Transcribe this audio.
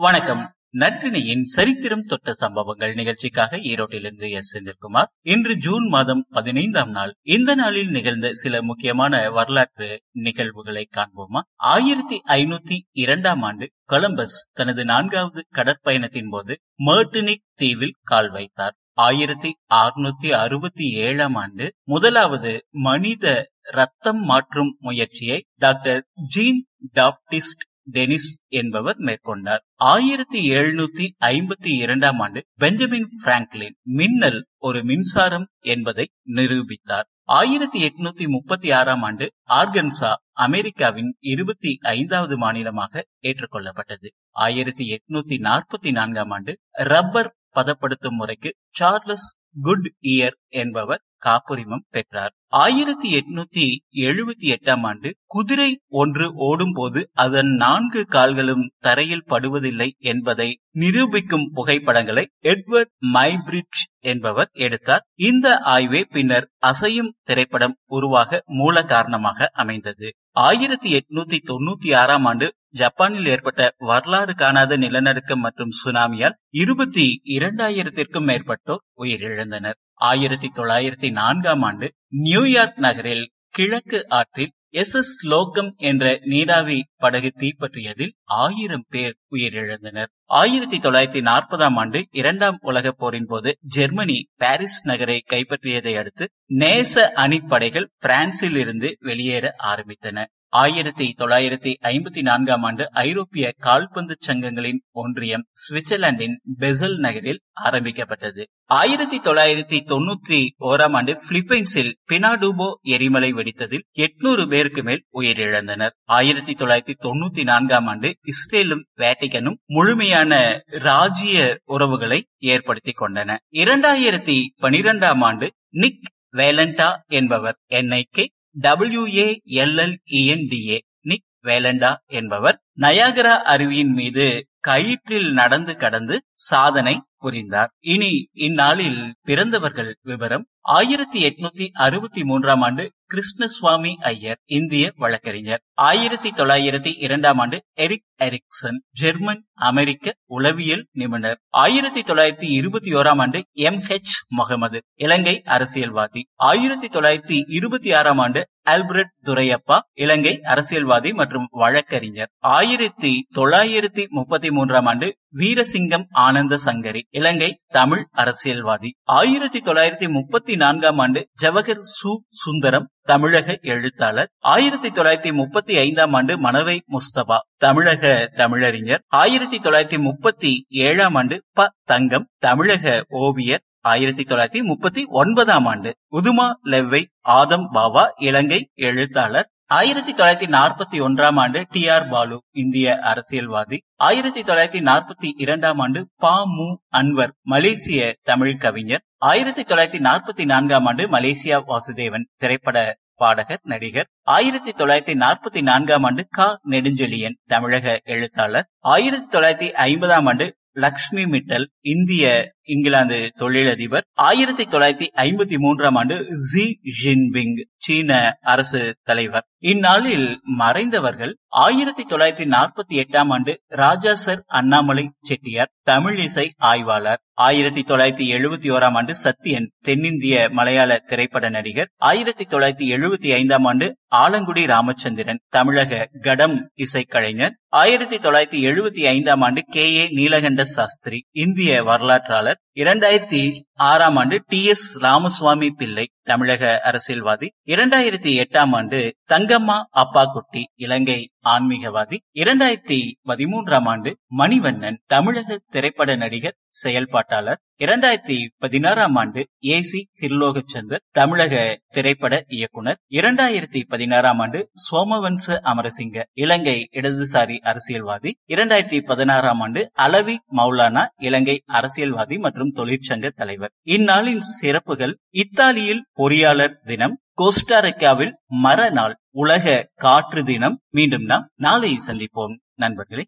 வணக்கம். நற்றினியின் சரித்திரம் தொட்ட சம்பவங்கள் நிகழ்ச்சிக்காக ஈரோட்டிலிருந்து எஸ். செந்தில்குமார். இன்று ஜூன் மாதம் பதினைந்தாம் நாள். இந்த நாளில் நிகழ்ந்த சில முக்கியமான வரலாற்று நிகழ்வுகளை காண்போமா? ஆயிரத்தி ஐநூத்தி இரண்டாம் ஆண்டு கொலம்பஸ் தனது நான்காவது கடற்பயணத்தின் போது மர்டினிக் தீவில் கால் வைத்தார். ஆயிரத்தி அறுநூத்தி அறுபத்தி ஏழாம் ஆண்டு முதலாவது மனித ரத்தம் மாற்றும் முயற்சியை டாக்டர் ஜீன் டாப்டிஸ்ட் டெனிஸ் என்பவர் மேற்கொண்டார். ஆயிரத்தி எழுநூத்தி ஐம்பத்தி இரண்டாம் ஆண்டு பெஞ்சமின் பிராங்க்லின் மின்னல் ஒரு மின்சாரம் என்பதை நிரூபித்தார். ஆயிரத்தி எட்நூத்தி முப்பத்தி ஆறாம் ஆண்டு ஆர்கன்சா அமெரிக்காவின் இருபத்தி ஐந்தாவது மாநிலமாக ஏற்றுக்கொள்ளப்பட்டது. ஆயிரத்தி எட்நூத்தி நாற்பத்தி நான்காம் ஆண்டு ரப்பர் பதப்படுத்தும் முறைக்கு சார்லஸ் குட் இயர் என்பவர் காப்புரிமம் பெற்றார். ஆயிரத்தி எட்நூத்தி எழுபத்தி எட்டாம் ஆண்டு குதிரை ஒன்று ஓடும்போது அதன் நான்கு கால்களும் தரையில் படுவதில்லை என்பதை நிரூபிக்கும் புகைப்படங்களை எட்வர்ட் மைபிரிட்ஜ் என்பவர் எடுத்தார். இந்த ஆய்வே பின்னர் அசையும் திரைப்படம் உருவாக மூல காரணமாக அமைந்தது. ஆயிரத்தி எட்நூத்தி தொண்ணூத்தி ஆறாம் ஆண்டு ஜப்பானில் ஏற்பட்ட வரலாறு காணாத நிலநடுக்கம் மற்றும் சுனாமியால் இருபத்தி இரண்டாயிரத்திற்கும் மேற்பட்டோர் உயிரிழந்தனர். ஆயிரத்தி தொள்ளாயிரத்தி நான்காம் ஆண்டு நியூயார்க் நகரில் கிழக்கு ஆற்றில் எஸ் எஸ் லோகம் என்ற நீராவி படகு தீப்பற்றியதில் ஆயிரம் பேர் உயிரிழந்தனர். ஆயிரத்தி தொள்ளாயிரத்தி நாற்பதாம் ஆண்டு இரண்டாம் உலக போரின் போது ஜெர்மனி பாரிஸ் நகரை கைப்பற்றியதை அடுத்து நேச அணிப்படைகள் பிரான்சில் இருந்து வெளியேற ஆரம்பித்தன. ஆயிரத்தி தொள்ளாயிரத்தி ஐம்பத்தி நான்காம் ஆண்டு ஐரோப்பிய கால்பந்து சங்கங்களின் ஒன்றியம் சுவிட்சர்லாந்தின் பெசல் நகரில் ஆரம்பிக்கப்பட்டது. ஆயிரத்தி தொள்ளாயிரத்தி தொன்னூத்தி ஓராம் ஆண்டு பிலிப்பைன்ஸில் பினாடூபோ எரிமலை வெடித்ததில் எட்நூறு பேருக்கு மேல் உயிரிழந்தனர். ஆயிரத்தி தொள்ளாயிரத்தி தொண்ணூத்தி நான்காம் ஆண்டு இஸ்ரேலும் வேட்டிகனும் முழுமையான ராஜ்ய உறவுகளை ஏற்படுத்தி கொண்டன. இரண்டாயிரத்தி பனிரெண்டாம் ஆண்டு நிக் வேலண்டா என்பவர் என்ஐகே டபிள்யூஏஎல்எல்இஎன்டிஏ நிக் வேலண்டா என்பவர் நயாகரா அருவியின் மீது கயிற்றில் நடந்து கடந்து சாதனை புரிந்தார். இனி இந்நாளில் பிறந்தவர்கள் விவரம் ஆயிரத்தி எட்நூத்தி அறுபத்தி மூன்றாம் ஆண்டு கிருஷ்ணசுவாமி ஐயர் இந்திய வழக்கறிஞர். ஆயிரத்தி தொள்ளாயிரத்தி இரண்டாம் ஆண்டு எரிக் எரிக்சன் ஜெர்மன் அமெரிக்க உளவியல் நிபுணர். ஆயிரத்தி தொள்ளாயிரத்தி இருபத்தி ஓராம் ஆண்டு எம். ஹெச். முகமது இலங்கை அரசியல்வாதி. ஆயிரத்தி தொள்ளாயிரத்தி இருபத்தி ஆறாம் ஆண்டு ஆல்பர்ட் துரையப்பா இலங்கை அரசியல்வாதி மற்றும் வழக்கறிஞர். ஆயிரத்தி தொள்ளாயிரத்தி முப்பத்தி மூன்றாம் ஆண்டு வீரசிங்கம் ஆனந்த சங்கரி இலங்கை தமிழ் அரசியல்வாதி. ஆயிரத்தி தொள்ளாயிரத்தி முப்பத்தி நான்காம் ஆண்டு ஜவஹர் சு சுந்தரம் தமிழக எழுத்தாளர். ஆயிரத்தி தொள்ளாயிரத்தி முப்பத்தி ஐந்தாம் ஆண்டு மனவை முஸ்தபா தமிழக தமிழறிஞர். ஆயிரத்தி தொள்ளாயிரத்தி முப்பத்தி ஏழாம் ஆண்டு ப தங்கம் தமிழக ஓவியர். ஆயிரத்தி தொள்ளாயிரத்தி முப்பத்தி ஒன்பதாம் ஆண்டு உதுமா லெவ்வை ஆதம் பாவா இலங்கை எழுத்தாளர். ஆயிரத்தி தொள்ளாயிரத்தி நாற்பத்தி ஒன்றாம் ஆண்டு டி ஆர் பாலு இந்திய அரசியல்வாதி. ஆயிரத்தி தொள்ளாயிரத்தி நாற்பத்தி இரண்டாம் ஆண்டு பா மு அன்வர் மலேசிய தமிழ் கவிஞர். ஆயிரத்தி தொள்ளாயிரத்தி நாற்பத்தி நான்காம் ஆண்டு மலேசியா வாசுதேவன் திரைப்பட பாடகர் நடிகர். ஆயிரத்தி தொள்ளாயிரத்தி நாற்பத்தி நான்காம் ஆண்டு க. நெடுஞ்செழியன் தமிழக எழுத்தாளர். ஆயிரத்தி தொள்ளாயிரத்தி ஐம்பதாம் ஆண்டு லக்ஷ்மி மிட்டல் இந்திய இங்கிலாந்து தொழிலதிபர். ஆயிரத்தி தொள்ளாயிரத்தி ஐம்பத்தி மூன்றாம் ஆண்டு ஜி. ஜின்பிங் சீன அரசு தலைவர். இந்நாளில் மறைந்தவர்கள் ஆயிரத்தி தொள்ளாயிரத்தி நாற்பத்தி எட்டாம் ஆண்டு ராஜா சர் அண்ணாமலை செட்டியார் தமிழ் இசை ஆய்வாளர். ஆயிரத்தி தொள்ளாயிரத்தி எழுபத்தி ஓராம் ஆண்டு சத்யன் தென்னிந்திய மலையாள திரைப்பட நடிகர். ஆயிரத்தி தொள்ளாயிரத்தி எழுபத்தி ஐந்தாம் ஆண்டு ஆலங்குடி ராமச்சந்திரன் தமிழக கடம் இசைக்கலைஞர். ஆயிரத்தி தொள்ளாயிரத்தி எழுபத்தி ஐந்தாம் ஆண்டு கே ஏ நீலகண்ட சாஸ்திரி இந்திய வரலாற்றாளர். இரண்டாயிரத்தி ஆறாம் ஆண்டு டி எஸ் ராமசுவாமி பிள்ளை தமிழக அரசியல்வாதி. இரண்டாயிரத்தி எட்டாம் ஆண்டு தங்கம்மா அப்பா குட்டி இலங்கை ஆன்மீகவாதி. இரண்டாயிரத்தி பதிமூன்றாம் ஆண்டு மணிவண்ணன் தமிழக திரைப்பட நடிகர். செயல்பாட்டாளர். இரண்டாயிரத்தி பதினாறாம் ஆண்டு ஏ சி திருலோகச்சந்தர் தமிழக திரைப்பட இயக்குனர். இரண்டாயிரத்தி பதினாறாம் ஆண்டு சோமவன்ச அமரசிங்க இலங்கை இடதுசாரி அரசியல்வாதி. இரண்டாயிரத்தி பதினாறாம் ஆண்டு அலவி மௌலானா இலங்கை அரசியல்வாதி மற்றும் தொழிற்சங்க தலைவர். இந்நாளின் சிறப்புகள் இத்தாலியில் பொறியாளர் தினம் கோஸ்டாரிக்காவில் மரநாள் உலக காற்று தினம். மீண்டும் நாம் நாளை சந்திப்போம். நண்பர்களே